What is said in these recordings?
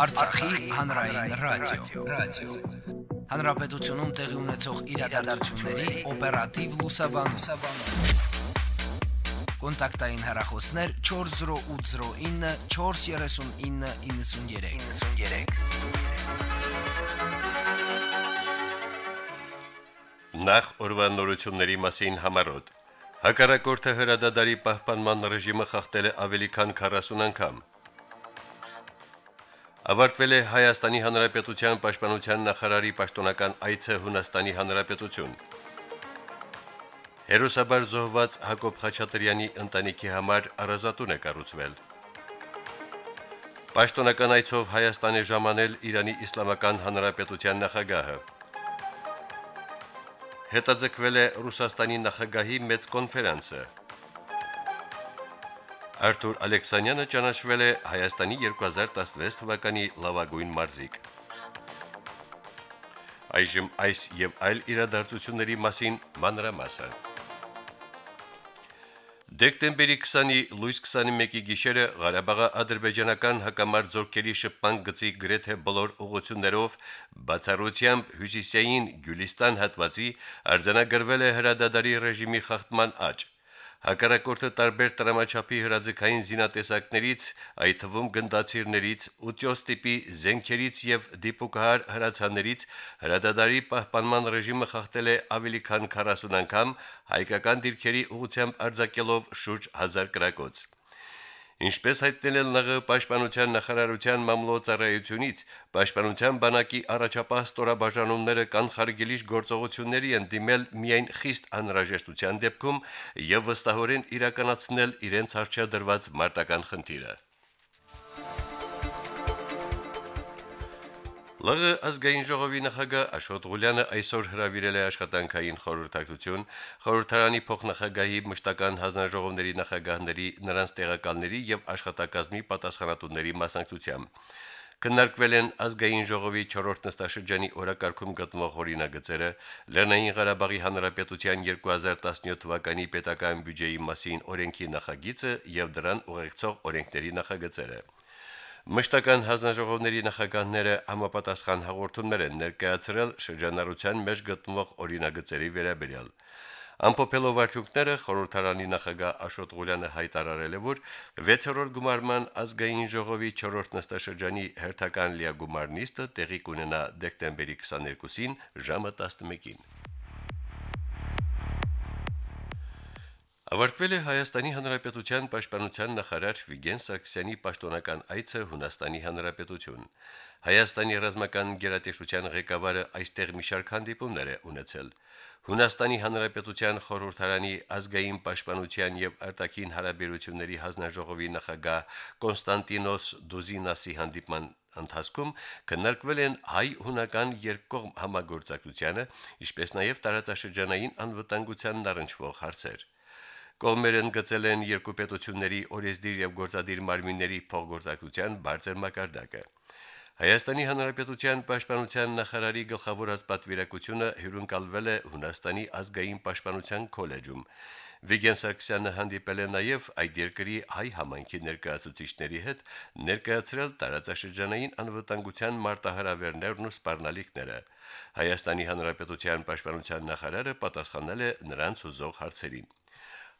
Արցախի հանրային ռադիո, ռադիո։ Հանրապետությունում տեղի ունեցող իրադարձությունների օպերատիվ լուսաբանում։ Կոնտակտային հեռախոսներ 40809 43993։ 93 Նախ օրվան նորությունների մասին համարոտ։ Հակառակորդը հրադադարի պահպանման ռեժիմը խախտել է ավելի քան 40 անգամ։ Ավարտվել է Հայաստանի Հանրապետության Պաշտպանության նախարարի պաշտոնական այցը Հունաստանի Հանրապետություն։ Հերոսաբար զոհված Հակոբ Խաչատրյանի ընտանիքի համար առազատուն է կառուցվել։ Պաշտոնական այցով Հայաստան է ժամանել Իրանի Իսլամական Հանրապետության նախագահը։ Հետաձգվել է Ռուսաստանի նախագահի մեծ կոնֆերանսը։ Արթուր Ալեքսանյանը ճանաչվել է Հայաստանի 2016 թվականի լավագույն մարզիկ։ Այժմ այս եւ այլ իրադարձությունների մասին մանրամասը։ Դեկտեմբերի 20-ի լույս 21-ի գիշերը Ղարաբաղի ադրբեջանական հակամարտ զորքերի շփման գծի գրեթե բոլոր ուղություններով բացառությամբ հյուսիսային Գյուլիստան հատվածի արձանագրվել է հրադադարի ռեժիմի խախտման աճ։ Հակառակորդը տարբեր տրամաչափի հրաձգային զինատեսակներից, այդ թվում գնդացիրներից, ուտյոս տիպի զենքերից եւ դիպուկահար հրացաներից հրադադարի պահպանման ռեժիմը խախտել է ավելի քան 40 անգամ, հայկական դիրքերի ուղությամբ արձակելով շուրջ 1000 կրակոց։ Ինչպես հայտնել են ԼՂ պաշտպանության նախարարության մամլոյցարայությունից, պաշտպանության բանակի առաջապահ ստորաբաժանումները կանխարգելիչ գործողությունների են դիմել միայն խիստ անհրաժեշտության դեպքում եւ վստահորեն իրականացնել իրենց արժեադրված մարտական խնդիրը։ ԼՂ ազգային ժողովի նախագահ Աշոտ Ղուլյանը այսօր հրավիրել է աշխատանքային խորհրդակցություն խորհրդարանի փոխնախագահի մշտական հանձնաժողովների նախագահների նրանց տեղակալների եւ աշխատակազմի պատասխանատուների մասնակցությամբ Քննարկվել են ազգային ժողովի 4-րդ նստաշրջանի օրակարգում գտնվող օրինագծերը, Լեռնային Ղարաբաղի Հանրապետության 2017 թվականի պետական բյուջեի մասին օրենքի նախագիծը եւ դրան ուղեկցող օրենքների նախագծերը։ Մշտական հանձնաժողովների նախագահները համապատասխան հաղորդումներ են ներկայացրել շրջանառության մեջ գտնվող օրինագծերի վերաբերյալ։ Ամփոփելով արդյունքները խորհրդարանի նախագահ Աշոտ Ղուլյանը հայտարարել է, որ 6-րդ գումարման ազգային ժողովի 4-րդ նստաշրջանի հերթական լիագումար նիստը տեղի կունենա դեկտեմբերի 22-ին ժամը 11-ին։ Ավարտվել է Հայաստանի Հանրապետության Պաշտպանության նախարար Վիգեն Սարգսյանի պաշտոնական այցը Հունաստանի Հանրապետություն։ Հայաստանի ռազմական գերատեսչության ղեկավարը այստեղ մի շարք հանդիպումներ է ունեցել։ Հունաստանի Հանրապետության խորհրդարանի ազգային պաշտպանության եւ արտաքին հարաբերությունների հանձնաժողովի նախագահ Կոնստանտինոս Դուզինասի հանդիպման ընթացքում քննարկվել են հայ-հունական երկկողմ համագործակցությանը, ինչպես նաև տարածաշրջանային անվտանգությանն առնչվող հարցեր։ Կողմերն ընդգծել են երկու պետությունների օրեսդիր եւ գործադիր մարմինների փոխգործակցության բարձր մակարդակը։ Հայաստանի Հանրապետության Պաշտպանության նախարարի գլխավորած պատվիրակությունը հյուրընկալվել է Հունաստանի ազգային պաշտպանության քոլեջում։ Վիգեն Սարգսյանը հանդիպել է նաև այդ երկրի հայ համայնքի ներկայացուցիչների հետ, ներկայացրել տարածաշրջանային անվտանգության մարտահրավերներն ու սպառնալիքները։ Հայաստանի Հանրապետության Պաշտպանության նախարարը պատասխանել է նրանց ուզող հարցերին։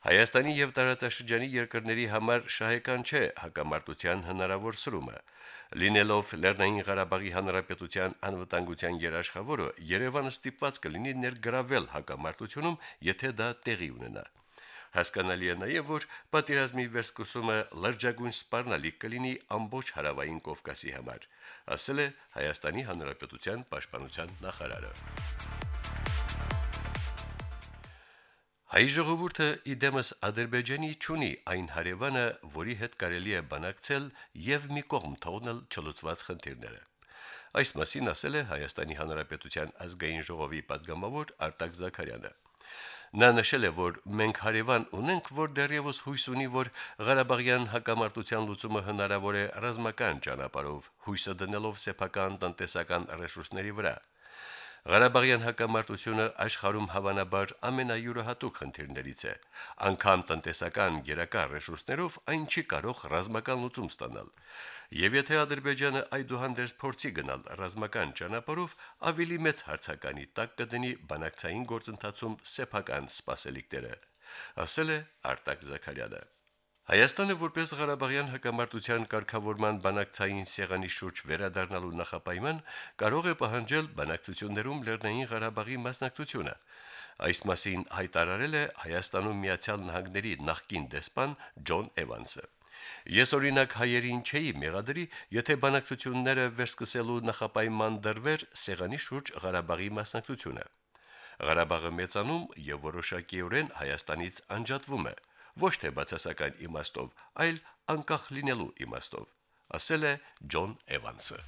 Հայաստանի եւ տարածաշրջանի երկրների համար շահեկան չէ հակամարտության հնարավոր սրումը։ Լինելով Լեռնային Ղարաբաղի Հանրապետության անվտանգության երաշխավորը, Երևանը ստիպված կլինի ներգրավել հակամարտությունում, եթե դա տեղի ունենա։ Հասկանալի է նաև, որ պատերազմի վերսկսումը լրջագույն սպառնալիք կլինի ամբողջ հարավային Կովկասի համար, ասել է Հայաստանի Հանրապետության պաշտպանության նախարարը։ Հայ ժողովուրդը իդեմս Ադրբեջանի ճունի այն հարևանը, որի հետ կարելի է բանակցել եւ մի կողմ թողնել չլուծված խնդիրները։ Այս մասին ասել է Հայաստանի Հանրապետության ազգային ժողովի падգամավոր Արտակ Զաքարյանը։ Նա նշել է, որ մենք հարևան ունենք, որ դեռևս հույս ունի, որ Ղարաբաղյան հակամարտության լուծումը հնարավոր է ռազմական ճանապարհով, հույսը դնելով սեփական տնտեսական ռեսուրսների վրա։ Ղարաբաղյան հակամարտությունը աշխարհում հավանաբար ամենայուրահատուկ խնդիրներից է։ Անկամ տնտեսական գերակա ռեսուրսներով այն չի կարող ռազմական լուծում ստանալ։ Եվ եթե Ադրբեջանը այդուհանդերձ փորձի գնալ ռազմական ճանապարհով, ավելի մեծ հարցականի տակ կդնի բանակցային գործընթացում սեփական սպասելիքները, ասել է Արտակ Զաքարյանը։ Հայաստանը որպես Ղարաբաղյան հակամարտության կարգավորման բանակցային սեղանի շուրջ վերադառնալու նախապայման կարող է պահանջել բանակցություններում Լեռնային Ղարաբաղի մասնակցությունը։ Այս մասին հայտարարել է Հայաստանում Միացյալ Նահանգների նախկին դեսպան Ջոն Էվանսը։ Ես օրինակ հայերին չէի մեղադրի, եթե բանակցությունները վերսկսելու նախապայման դրվեր սեղանի շուրջ Ղարաբաղի մասնակցությունը։ Ղարաբաղը մեծանում եւ որոշակիորեն Հայաստանից անջատվում է, ոչ թե բացասական իմաստով, այլ անկախ լինելու իմաստով, ասել է Ջոն Էվանսը։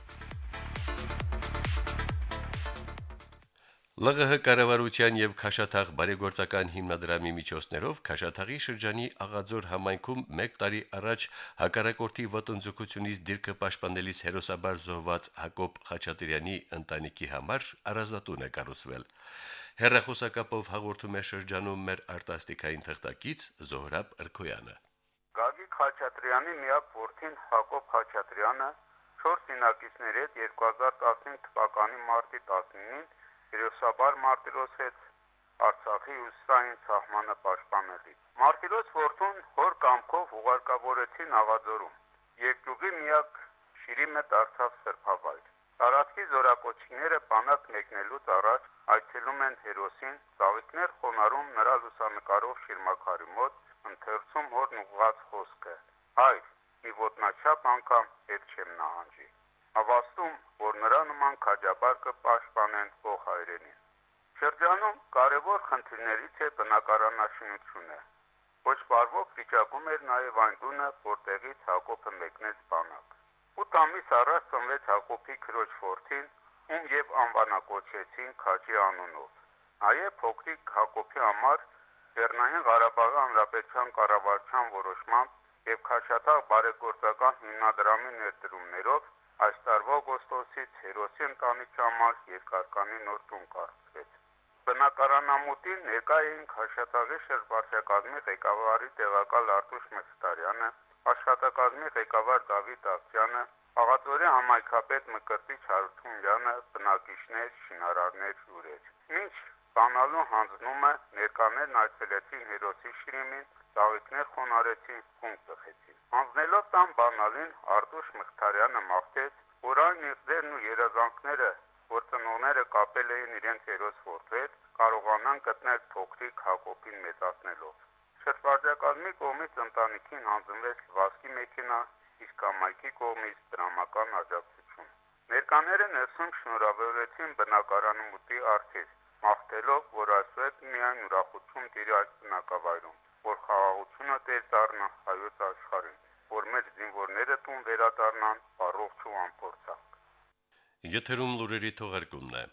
ԼՂՀ կառավարության եւ Քաշաթաղ բարեգործական հիմնադրամի միջոցներով Քաշաթաղի շրջանի Աղաձոր համայնքում 1 տարի առաջ հակառակորդի ոտնձգությունից դիրքը պաշտպանելիս հերոսաբար զոհված Հակոբ Խաչատրյանի ընտանիքի համար առանձնատուն է կառուցվել։ Հերրախոսակապով հաղորդում է շրջանում մեր արտասթիկային թղթակից Զոհրաբ Ըրքոյանը։ Գագիկ Խաչատրյանի միակ որդին Հակոբ Խաչատրյանը 4 սինակիցների հետ 2015 թվականի մարտի 19-ին հերոսաբար մարտիրոսեց Արցախի ուսային սահմանը պաշտպանելի։ Մարտիրոս որդուն հոր կամքով ուղարկավորեցին Աղաձորում։ Երկյուղի միակ շիրիմը դարձավ սրբավայր։ Տարածքի զորակոչիները բանակ մեկնելուց առաջ այցելում են հերոսին, ծաղիկներ խոնարհում նրա լուսանկարով շիրմակարի մոտ, ընթերցում հորն ուղղած խոսքը. «Հայր, մի ոտնաչափ անգամ հետ չեմ նահանջի»։ Ավաստում, որ նրա նման քաջաբար կպաշտպանեն հայրենին։ Շրջանում կարևոր խնդիրներից է բնակարանաշինությունը։ Ոչ բարվոք վիճակում էր նաև այն տունը, որտեղից Հակոբը մեկնեց բանակ։ 8 ամիս առաջ ծնվեց Հակոբի քրոջ որդին, ում եւ անվանակոչեցին Քաջի անունով։ Նաև փոքրիկ Հակոբի համար Լեռնային Ղարաբաղի Հանրապետության կառավարության որոշմամբ եւ Քաշաթաղ բարեգործական հիմնադրամի ներդրումներով Այս տարվա օգոստոսից հերոսի ընտանիքի համար երկարկանի նոր տուն կառուցվեց։ Բնակարանամուտին ներկա էին Խաշաթաղի շրջվարչակազմի ղեկավարի տեղակալ Արտուշ Մխիթարյանը, աշխատակազմի ղեկավար Դավիթ Աղջյանը, Աղատորի համայնքապետ Մկրտիչ Հարությունյանը, բնակիչներ, շինարարներ, հյուրեր։ Ինչ բանալու հանձնումը ներկաներն այցելեցին հերոսի շիրիմին, ծաղիկներ խոնարեցին, խումբ տխեցին։ Հանձնելով տան բանալին Արտուշ Մխիթարյանը մաղթեց, որ այն իրդերն ու երազանքները, որ ծնողները կապել էին իրենց հերոս որդվեց, կարողանան գտնել փոքրիկ Հակոբին մեծացնելով։ Շրջվարդակազմի կողմից ընտանիքին հանձնվեց լվասկի մեքենա, իսկ ամայքի կողմից դրամական աջակցություն։ Ներկաները ներսում շնորհավորեցին բնակարանումուտի արքեր, մաղթելով, որ այսուհետ միայն ուրախություն տիրի այս բնակավայրում որ խաղաղությունը տեր դառնա հայոց աշխարհին, որ մեր զինվորները տուն վերադառնան առողջ ու անփորձակ։ Եթերում լուրերի թողարկումն է։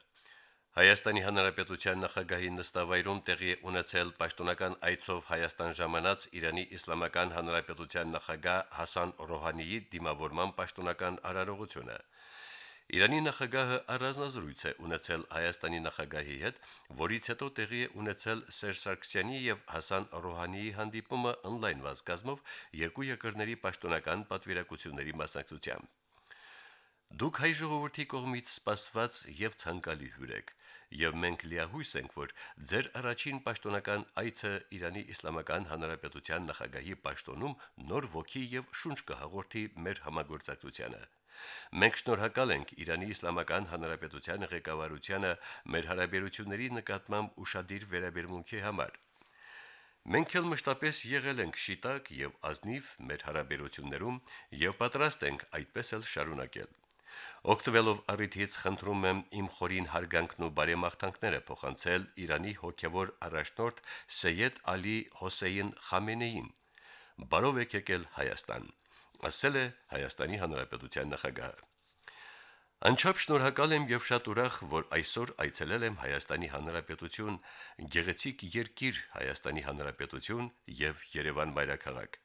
Հայաստանի Հանրապետության նախագահի նստավայրում տեղի ունեցել պաշտոնական այցով Հայաստան ժամանած Իրանի Իսլամական Հանրապետության նախագահ Հասան Ռոհանիի դիմավորման պաշտոնական արարողությունը։ Իրանի նախագահը առանձնազրույց է ունեցել Հայաստանի նախագահի հետ, որից հետո տեղի է ունեցել Սերժ Սարգսյանի եւ Հասան Ռոհանիի հանդիպումը on-line վազգազմով երկու երկրների պաշտոնական պատվիրակությունների մասնակցությամբ։ Դուք հայ ժողովրդի կողմից սպասված եւ ցանկալի հյուր եք, եւ մենք լիահույս ենք, որ ձեր առաջին պաշտոնական այցը Իրանի Իսլամական Հանրապետության նախագահի պաշտոնում նոր ոգի եւ շունչ կհաղորդի մեր համագործակցությանը։ Մենք շնորհակալ ենք Իրանի Իսլամական Հանրապետության ղեկավարությանը մեր հարաբերությունների նկատմամբ ուշադիր վերաբերմունքի համար։ Մենք էլ մշտապես եղել ենք շիտակ եւ ազնիվ մեր հարաբերություններում եւ պատրաստ ենք այդպես էլ շարունակել։ Օգտվելով առիթից խնդրում եմ իմ խորին հարգանքն ու բարեմաղթանքները փոխանցել Իրանի հոգևոր առաջնորդ Սեյեդ Ալի Հոսեյն Խամենեին։ Բարով եք եկել Հայաստան ասել է Հայաստանի Հանրապետության նախագահը։ Անչափ շնորհակալ եմ եւ շատ ուրախ, որ այսօր այցելել եմ Հայաստանի Հանրապետություն, գեղեցիկ երկիր Հայաստանի Հանրապետություն եւ Երևան մայրաքաղաք։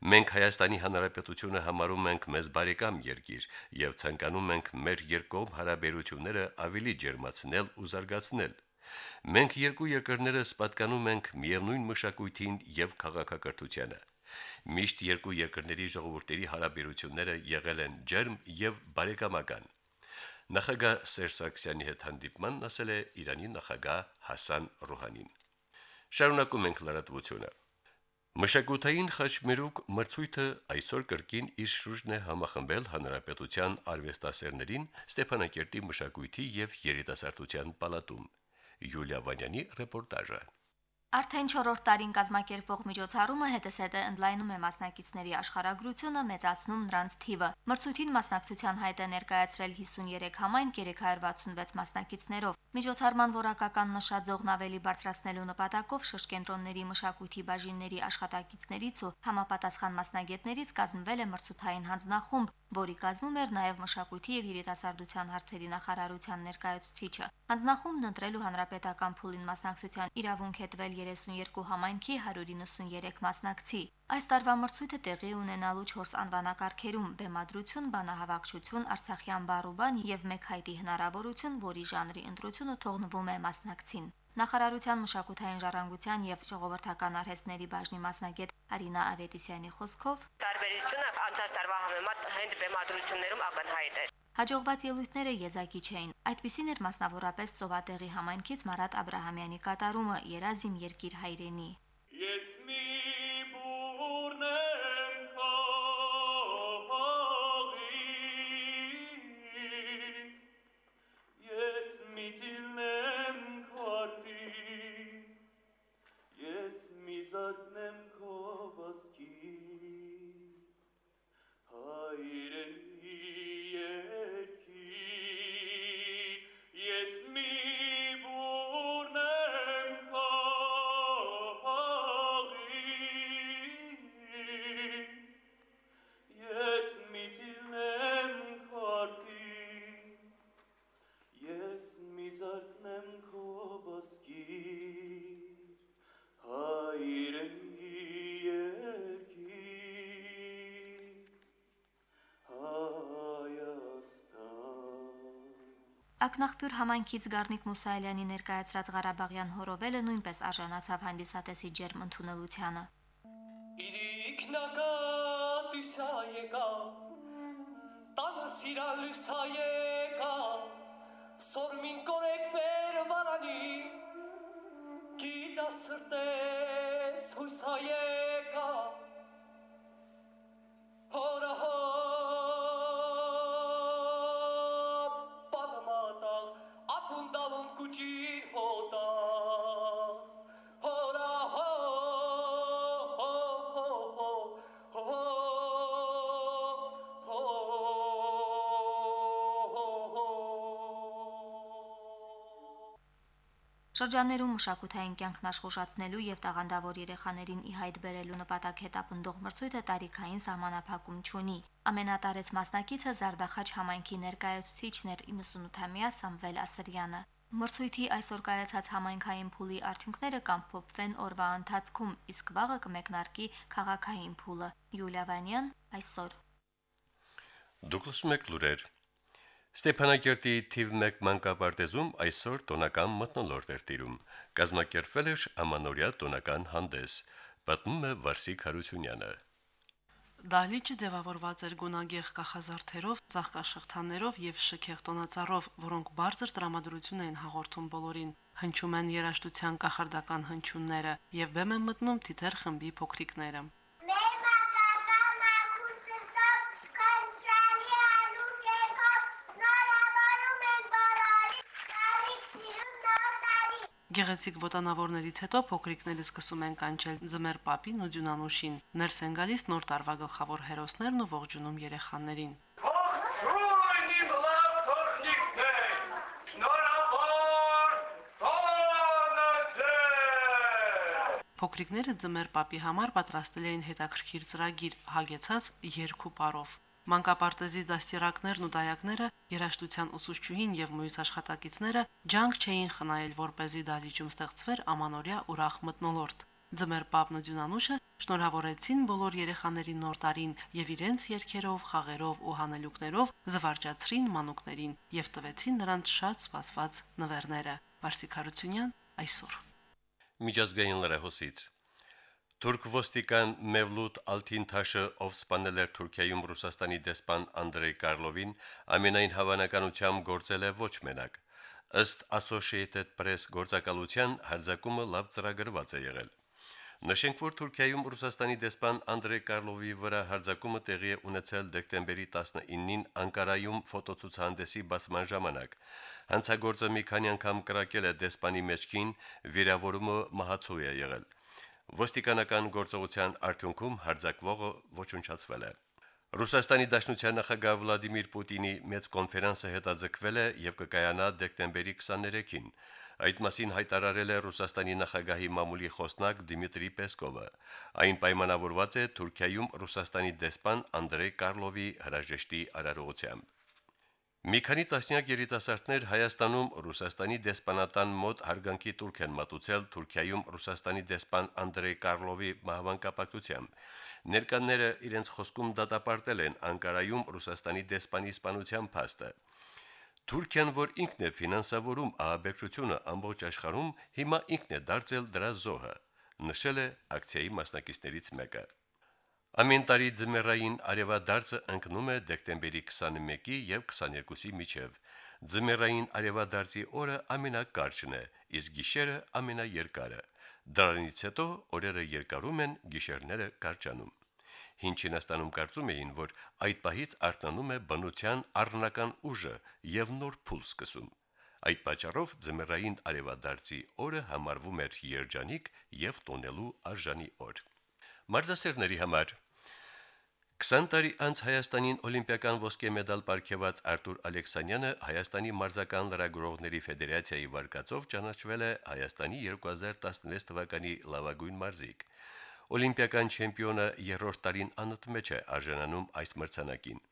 Մենք Հայաստանի Հանրապետությունը համարում ենք մեզ բարեկամ երկիր եւ ցանկանում ենք մեր երկկողմ հարաբերությունները ավելի ջերմացնել ու զարգացնել։ Մենք երկու երկրները սպատկանում ենք միևնույն մշակույթին եւ քաղաքակրթությանը։ Միշտ երկու երկրների ժողովուրդների հարաբերությունները եղել են ջերմ եւ բարեկամական։ Նախագահ Սերժ Սարգսյանի հետ հանդիպման ասել է Իրանի նախագահ Հասան Ռոհանին։ Շարունակում ենք լրատվությունը։ Մշակութային խաչմերուկ մրցույթը այսօր կրկին իր շուրջն է համախմբել հանրապետության արվեստասերներին Ստեփանակերտի մշակույթի եւ երիտասարդության պալատում։ Յուլիա Վանյանի ռեպորտաժը։ Արդեն 4-րդ տարին կազմակերպվող միջոցառումը հետսեդը ընդլայնում է մասնակիցների աշխարհագրությունը, մեծացնում նրանց թիվը։ Մրցույթին մասնակցության հայտ է ներկայացրել 53 համայն 366 մասնակիցներով։ Միջոցառման որակական նշաձողն ավելի բարձրացնելու նպատակով շրջկենտրոնների մշակույթի բաժինների աշխատակիցներից ու համապատասխան մասնագետներից կազմվել է մրցութային հանձնախումբ, որի կազմում էր նաև մշակույթի եւ երիտասարդության հարցերի նախարարության ներկայացուցիչը։ Հանձնախումբն ընտրելու հանրապետական փուլին մասնակցության իրավունք հետվել 32 համայնքի 193 մասնակցի։ Այս տարվա մրցույթը տեղի ունենալու 4 անվանակարգերում՝ բեմադրություն, բանահավաքչություն, արցախյան բարուբան եւ մեկ հայտի հնարավորություն, որի ժանրի ընտրությունը թողնվում է մասնակցին։ Նախարարության մշակութային ժառանգության եւ ժողովրդական արհեստների բաժնի մասնագետ Արինա Ավետիսյանի խոսքով տարբերությունը անցած տարվա համեմատ հենց բեմադրություններում ակնհայտ է։ Հաջողված ելույթները եզակի չէին։ Այդպիսին էր մասնավորապես Ծովատեղի համայնքից Մարատ Աբ รา համյանի կատարումը Երազիմ երկիր հայրենի։ Ես մի մի զարդն եմ Ակնախբյուր համայնքից Գառնիկ Մուսայելյանի ներկայացրած Ղարաբաղյան հորովելը նույնպես արժանացավ հանդիսատեսի ջերմ ընդունելությանը։ Իրիկնագատ ուսայեկա Տանը սիրալ ուսայեկա Սորմին կորեք վեր վարանի Գիտա սրտես հուսայեկա Հորա հո Շրջաններում մշակութային կյանքն աշխուժացնելու եւ տաղանդավոր երեխաներին ի հայտ բերելու նպատակ հետապնդող մրցույթը տարիքային սահմանափակում չունի։ Ամենատարեց մասնակիցը Զարդախաչ համայնքի ներկայացուցիչն էր 98-ամյա Սամվել Ասրյանը։ Մրցույթի այսօր կայացած համայնքային փուլի արդյունքները կամփոփվեն օրվա ընթացքում, իսկ վաղը կմեկնարկի քաղաքային փուլը։ Յուլիա Վանյան այսօր Դուք լսում եք լուրեր։ Ստեփանակերտի թիվ 1 մանկապարտեզում այսօր տոնական մթնոլորտ էր տիրում։ Կազմակերպվել էր ամանորյա տոնական հանդես։ Պատմում է Վարսիկ Հարությունյանը։ Դահլիճը ձևավորված էր գունագեղ կախազարդերով, ծաղկաշղթաներով եւ շքեղ տոնածառով, որոնք բարձր տրամադրություն են հաղորդում բոլորին։ Հնչում են երաշտության կախարդական հնչյունները եւ բեմ են մտնում թիթեր խմբի փոքրիկները։ Գեղեցիկ ոտանավորներից հետո փոքրիկները սկսում են կանչել Ձմեր Պապին ու Ձյունանուշին։ Ներս են գալիս նոր տարվա գլխավոր հերոսներն ու ողջունում երեխաներին։ Փոքրիկները Ձմեր Պապի համար պատրաստել էին հետաքրքիր ծրագիր հագեցած երկու պարով։ Մանկապարտեզի դաստիարակներն ու դայակները, երաշտության ուսուցչուհին եւ մյուս աշխատակիցները ջանք չէին խնայել, որ เป զի դալիճում ստեղծվեր ամանորյա ուրախ մտնոլորտ։ Ձմեր Պապն ու Դյունանուշը շնորհավորեցին բոլոր երեխաներին նոր տարին եւ իրենց երգերով, խաղերով ու հանելուկներով զվարճացրին մանուկներին եւ տվեցին նրանց շատ սպասված նվերները։ Վարսիկ Հարությունյան այսօր Միջազգային լրահոսից Թուրք ոստիկան Մևլութ Ալթինթաշը, ով սպանել էր Թուրքիայում Ռուսաստանի դեսպան Անդրեյ Կարլովին, ամենայն հավանականությամբ գործել է ոչ մենակ։ Ըստ Associated Press գործակալության հարձակումը լավ ծրագրված է եղել։ Նշենք, որ Թուրքիայում Ռուսաստանի դեսպան Անդրեյ Կարլովի վրա հարձակումը տեղի է ունեցել դեկտեմբերի 19-ին Անկարայում ֆոտոցուցահանդեսի բացման ժամանակ։ Հանցագործը մի քանի անգամ կրակել է դեսպանի մեջքին, վիրավորումը մահացու է եղել։ Ոստիկանական գործողության արդյունքում հարձակվողը ոչնչացվել է։ Ռուսաստանի Դաշնության նախագահ Վլադիմիր Պուտինի մեծ կոնֆերանսը հետաձգվել է եւ կկայանա դեկտեմբերի 23-ին։ Այդ մասին հայտարարել է Ռուսաստանի նախագահի մամուլի խոսնակ Դիմիտրի Պեսկովը։ Այն պայմանավորված է Թուրքիայում Ռուսաստանի դեսպան Անդրեյ Կարլովի հրաժեշտի արարողությամբ։ Մի քանի տասնյակ երիտասարդներ Հայաստանում Ռուսաստանի դեսպանատան մոտ հարգանքի турք են մատուցել Թուրքիայում Ռուսաստանի դեսպան Անդրեյ Կարլովի մահվան Ներկաները իրենց խոսքում դատապարտել են Անկարայում Ռուսաստանի դեսպանի սպանության փաստը։ Թուրքիան, որ ինքն է ֆինանսավորում ահաբեկչությունը ամբողջ աշխարհում, հիմա ինքն է դարձել դրա զոհը, նշել է ակցիայի մասնակիցներից մեկը։ Ամեն տարի ձմեռային արևադարձը ընկնում է դեկտեմբերի 21-ի եւ 22-ի միջև։ Ձմեռային արևադարձի օրը ամենակարճն է, իսկ գիշերը ամենաերկարը։ Դրանից հետո օրերը երկարում են, գիշերները կարճանում։ Հին Չինաստանում կարծում էին, որ այդ պահից արթնանում է բնության առնական ուժը եւ նոր փուլ սկսում։ Այդ պատճառով ձմեռային արևադարձի օրը համարվում էր երջանիկ եւ տոնելու արժանի օր։ Մարզասերների համար 20 տարի անց Հայաստանին օլիմպիական ոսկե մեդալ ապարգևած Արտուր Ալեքսանյանը Հայաստանի մարզական լրագրողների ֆեդերացիայի վարկածով ճանաչվել է Հայաստանի 2016 թվականի լավագույն մարզիկ։ Օլիմպիական չեմպիոնը երրորդ տարին անընդմեջ է արժանանում այս մրցանակին։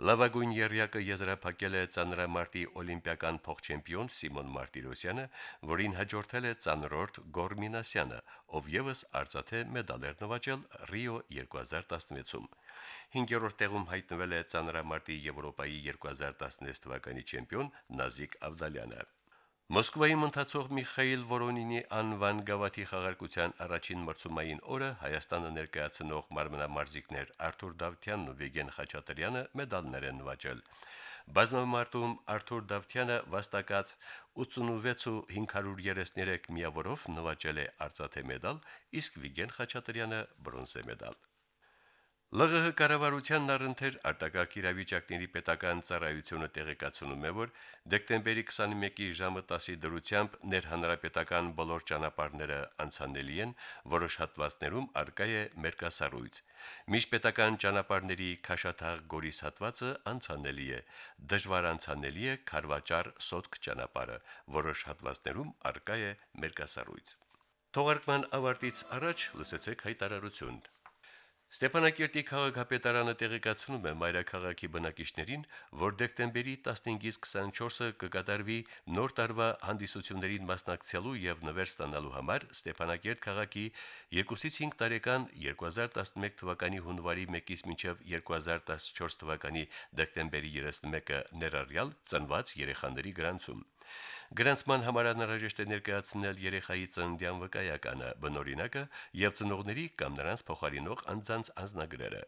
Լավագույն երյակը եզրափակել է ծանրամարտի օլիմպիական փոխչեմպիոն Սիմոն Մարտիրոսյանը, որին հաջորդել է ծանրորդ Գորմինասյանը, ով եւս արծաթե մեդալ էր նվաճել Ռիո 2016-ում։ 5-րդ տեղում հայտնվել է ծանրամարտի Եվրոպայի 2016 թվականի չեմպիոն Նազիկ Ավդալյանը։ Մոսկվայում ընթացող Միխայել Վորոնինի անվան գավաթի խաղարկության առաջին մրցումային օրը Հայաստանը ներկայացնող մարմնամարզիկներ Արթուր Դավթյանն ու Վիգեն Խաչատրյանը մեդալներ են նվաճել։ Բազմամարտում Արթուր Դավթյանը վաստակած 86.533 միավորով նվաճել է արծաթե մեդալ, իսկ Վիգեն Խաչատրյանը բրոնզե մեդալ։ ԼՂՀ կառավարությանն առընթեր արտակարգ իրավիճակների պետական ծառայությունը տեղեկացնում է, որ դեկտեմբերի 21-ի ժամը 10-ի դրությամբ ներհանրապետական բոլոր ճանապարհները անցանելի են, որոշ հատվածներում արկա է մերկասառույց։ Միջպետական ճանապարհների Քաշաթաղ Գորիս հատվածը անցանելի է, դժվար անցանելի է Խարվաճար Սոտք ճանապարհը, որոշ հատվածներում արկա է մերկասառույց։ Թողարկման ավարտից առաջ լսեցեք հայտարարություն։ Ստեփանակերտի քաղաքապետարանը տեղեկացնում է մայրաքաղաքի բնակիչներին, որ դեկտեմբերի 15-ից 24-ը կկատարվի նոր տարվա հանդիսություններին մասնակցելու եւ նվեր ստանալու համար Ստեփանակերտ քաղաքի 2-ից 5 տարեկան 2011 թվականի հունվարի 1-ից մինչև 2014 թվականի դեկտեմբերի 31-ը ներառյալ ծնված երեխաների գրանցում։ Գրանցման համար անհրաժեշտ է ներկայացնել երեխայի ծննդյան վկայականը, բնօրինակը եւ ծնողների կամ նրանց փոխարինող անձանց անձնագրերը։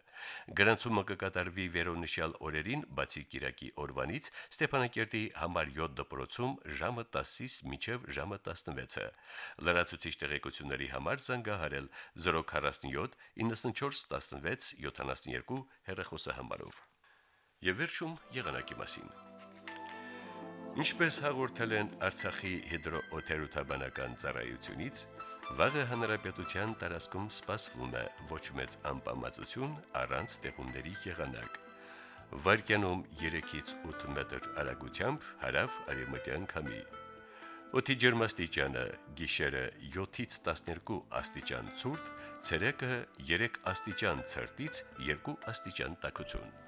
Գրանցումը կկատարվի վերոնշյալ օրերին, բացի Կիրակի օրվանից, Ստեփանակերտի համար 7 դպրոցում ժամը 10-ից մինչև ժամը 16-ը։ Լրացուցիչ տեղեկությունների համար զանգահարել 047 94 16 72 հեռախոսահամարով։ Եվ վերջում եղանակի մասին։ Ինչպես հաղորդել են Արցախի հիդրոօթերոթաբանական ծառայությունից, վաղը հանրապետության տարածքում սպասվում է ոչ մեծ անպամացություն առանց տեղումների եղանակ։ Վարկյանում 3-ից 8 մետր արագությամբ հարավ արևմտյան քամի։ Օդի ջերմաստիճանը՝ գիշերը 7-ից 12 աստիճան ցուրտ, ցերեկը 3 աստիճան ցրտից 2 աստիճան տաքություն։